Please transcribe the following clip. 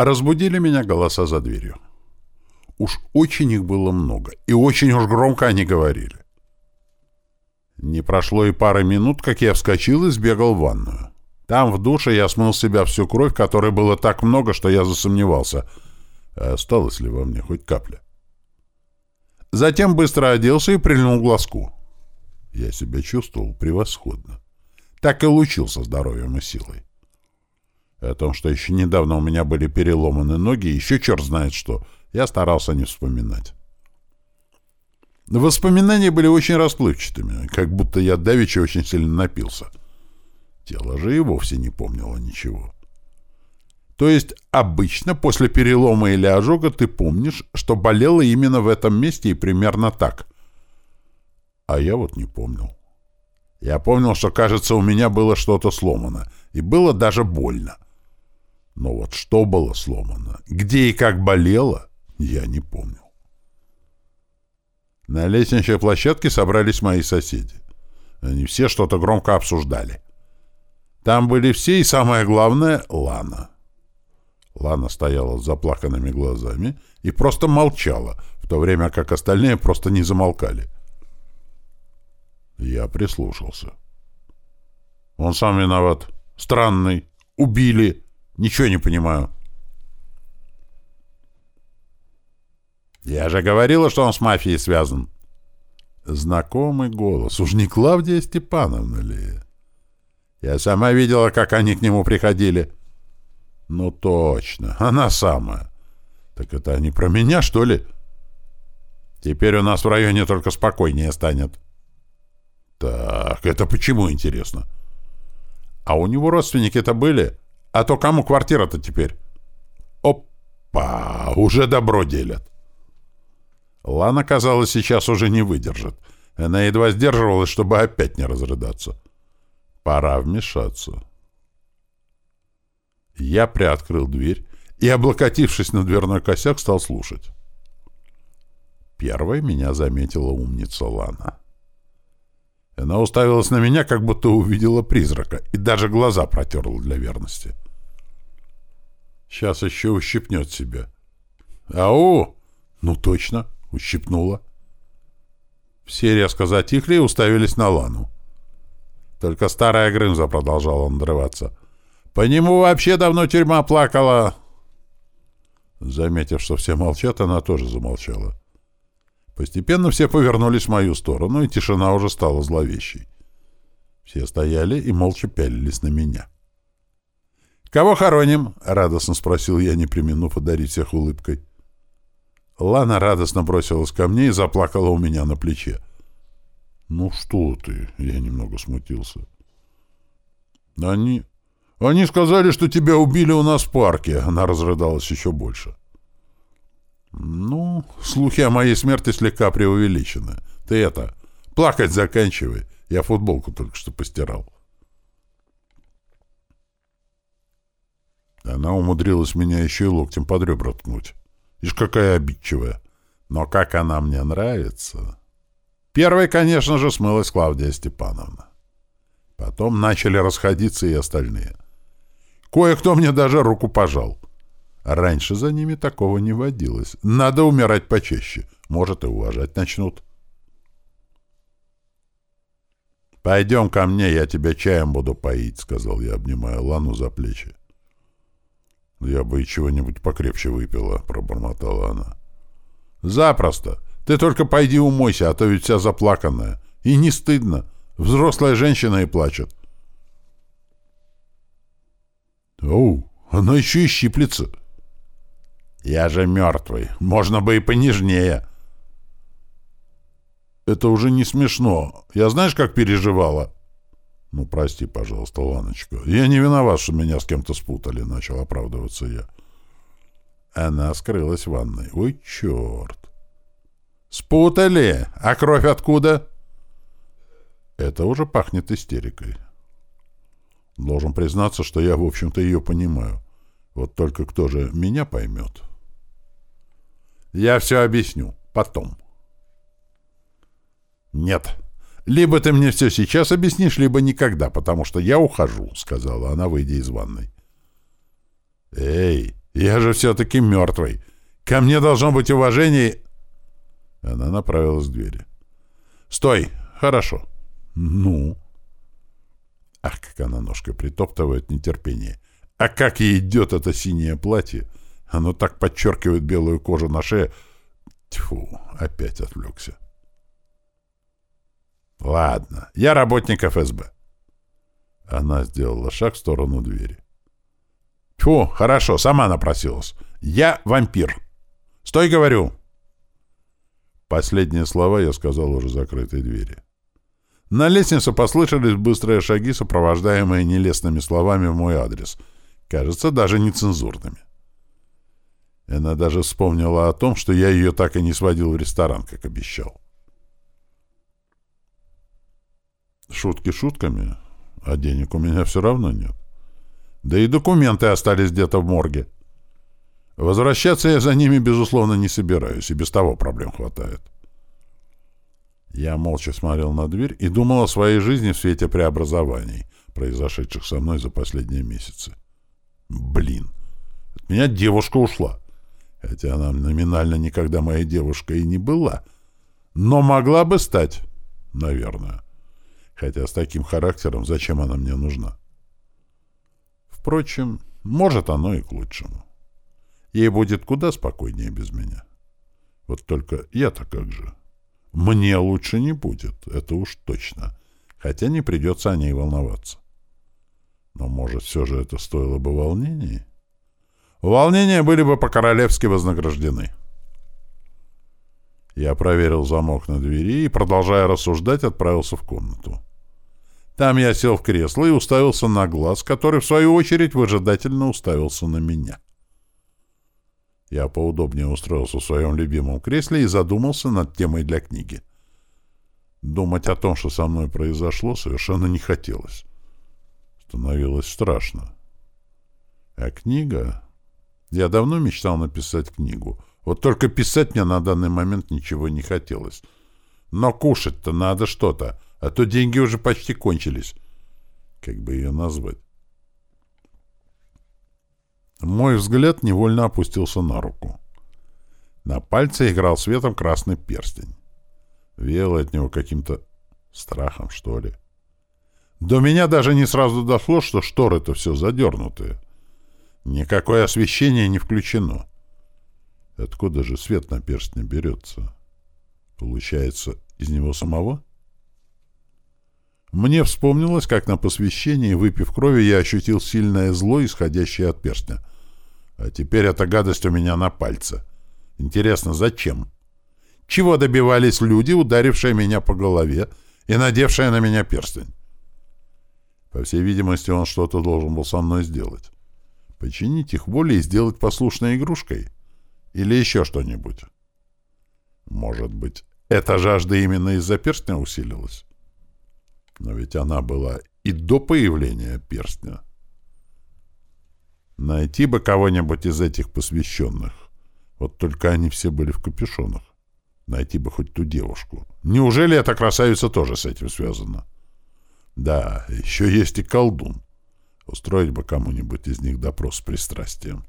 А разбудили меня голоса за дверью. Уж очень их было много, и очень уж громко они говорили. Не прошло и пары минут, как я вскочил и сбегал в ванную. Там, в душе, я смыл с себя всю кровь, которой было так много, что я засомневался, а осталось ли во мне хоть капля. Затем быстро оделся и прильнул к глазку. Я себя чувствовал превосходно. Так и лучился здоровьем и силой. О том, что еще недавно у меня были переломаны ноги, еще черт знает что, я старался не вспоминать. Воспоминания были очень расплывчатыми, как будто я давеча очень сильно напился. Тело же и вовсе не помнило ничего. То есть обычно после перелома или ожога ты помнишь, что болело именно в этом месте и примерно так. А я вот не помнил. Я помнил, что, кажется, у меня было что-то сломано, и было даже больно. Но вот что было сломано, где и как болело, я не помнил. На лестничной площадке собрались мои соседи. Они все что-то громко обсуждали. Там были все, и самое главное — Лана. Лана стояла с заплаканными глазами и просто молчала, в то время как остальные просто не замолкали. Я прислушался. Он сам виноват. Странный. Убили. Ничего не понимаю. «Я же говорила, что он с мафией связан». Знакомый голос. Уж не Клавдия Степановна ли? Я сама видела, как они к нему приходили. Ну точно, она самая. Так это они про меня, что ли? Теперь у нас в районе только спокойнее станет. Так, это почему, интересно? А у него родственники-то были? А то кому квартира-то теперь? Опа, уже добро делят. Лана, казалось, сейчас уже не выдержит. Она едва сдерживалась, чтобы опять не разрыдаться. Пора вмешаться. Я приоткрыл дверь и, облокотившись на дверной косяк, стал слушать. Первой меня заметила умница Лана. Она уставилась на меня, как будто увидела призрака, и даже глаза протерла для верности. Сейчас еще ущипнет себя. «Ау! Ну точно!» Ущипнула. Все резко затихли и уставились на Лану. Только старая Грымза продолжала надрываться. «По нему вообще давно тюрьма плакала!» Заметив, что все молчат, она тоже замолчала. Постепенно все повернулись в мою сторону, и тишина уже стала зловещей. Все стояли и молча пялились на меня. «Кого хороним?» — радостно спросил я, не применув одарить всех улыбкой. Лана радостно бросилась ко мне и заплакала у меня на плече. «Ну что ты?» — я немного смутился. «Они... они сказали, что тебя убили у нас в парке!» Она разрыдалась еще больше. «Ну, слухи о моей смерти слегка преувеличены. Ты это... плакать заканчивай. Я футболку только что постирал». Она умудрилась меня еще и локтем под ребра ткнуть. Ишь, какая обидчивая. Но как она мне нравится. Первой, конечно же, смылась Клавдия Степановна. Потом начали расходиться и остальные. Кое-кто мне даже руку пожал. Раньше за ними такого не водилось. Надо умирать почаще. Может, и уважать начнут. «Пойдем ко мне, я тебя чаем буду поить», — сказал я, обнимая Лану за плечи. «Я бы и чего-нибудь покрепче выпила», — пробормотала она. «Запросто. Ты только пойди умойся, а то ведь вся заплаканная. И не стыдно. Взрослая женщина и плачет». «Оу, она еще и щиплется». «Я же мертвый. Можно бы и понежнее». «Это уже не смешно. Я знаешь, как переживала?» «Ну, прости, пожалуйста, Ланочка. Я не виноват, что меня с кем-то спутали», — начал оправдываться я. Она скрылась в ванной. «Ой, черт!» «Спутали! А кровь откуда?» Это уже пахнет истерикой. Должен признаться, что я, в общем-то, ее понимаю. Вот только кто же меня поймет? Я все объясню. Потом. Нет. «Либо ты мне все сейчас объяснишь, либо никогда, потому что я ухожу», — сказала она, выйдя из ванной. «Эй, Я же все-таки мертвый. Ко мне должно быть уважение. Она направилась к двери. Стой! Хорошо. Ну? Ах, как она ножкой притоптывает нетерпение. А как ей идет это синее платье! Оно так подчеркивает белую кожу на шее. Тьфу, опять отвлекся. Ладно, я работник ФСБ. Она сделала шаг в сторону двери. Тьфу, хорошо, сама напросилась. Я вампир. Стой, говорю. Последние слова я сказал уже закрытой двери. На лестнице послышались быстрые шаги, сопровождаемые нелестными словами в мой адрес. Кажется, даже нецензурными. Она даже вспомнила о том, что я ее так и не сводил в ресторан, как обещал. Шутки шутками, а денег у меня все равно нет. Да и документы остались где-то в морге. Возвращаться я за ними, безусловно, не собираюсь, и без того проблем хватает. Я молча смотрел на дверь и думал о своей жизни в свете преобразований, произошедших со мной за последние месяцы. Блин, от меня девушка ушла. Хотя она номинально никогда моей девушкой и не была. Но могла бы стать, наверное. Хотя с таким характером зачем она мне нужна? Впрочем, может оно и к лучшему. Ей будет куда спокойнее без меня. Вот только я-то как же... Мне лучше не будет, это уж точно. Хотя не придется о ней волноваться. Но, может, все же это стоило бы волнений? Волнения были бы по-королевски вознаграждены. Я проверил замок на двери и, продолжая рассуждать, отправился в комнату. Там я сел в кресло и уставился на глаз, который, в свою очередь, выжидательно уставился на меня. Я поудобнее устроился в своем любимом кресле и задумался над темой для книги. Думать о том, что со мной произошло, совершенно не хотелось. Становилось страшно. А книга... Я давно мечтал написать книгу. Вот только писать мне на данный момент ничего не хотелось. Но кушать-то надо что-то, а то деньги уже почти кончились. Как бы ее назвать? Мой взгляд невольно опустился на руку. На пальце играл светом красный перстень. Веяло от него каким-то страхом, что ли. До меня даже не сразу дошло, что шторы-то все задернутые. Никакое освещение не включено. Откуда же свет на перстне берется? Получается, из него самого? Мне вспомнилось, как на посвящении, выпив крови, я ощутил сильное зло, исходящее от перстня. А теперь эта гадость у меня на пальце. Интересно, зачем? Чего добивались люди, ударившие меня по голове и надевшие на меня перстень? По всей видимости, он что-то должен был со мной сделать. Починить их волей и сделать послушной игрушкой? Или еще что-нибудь? Может быть, эта жажда именно из-за перстня усилилась? Но ведь она была и до появления перстня. Найти бы кого-нибудь из этих посвященных. Вот только они все были в капюшонах. Найти бы хоть ту девушку. Неужели эта красавица тоже с этим связана? Да, еще есть и колдун. Устроить бы кому-нибудь из них допрос с пристрастием.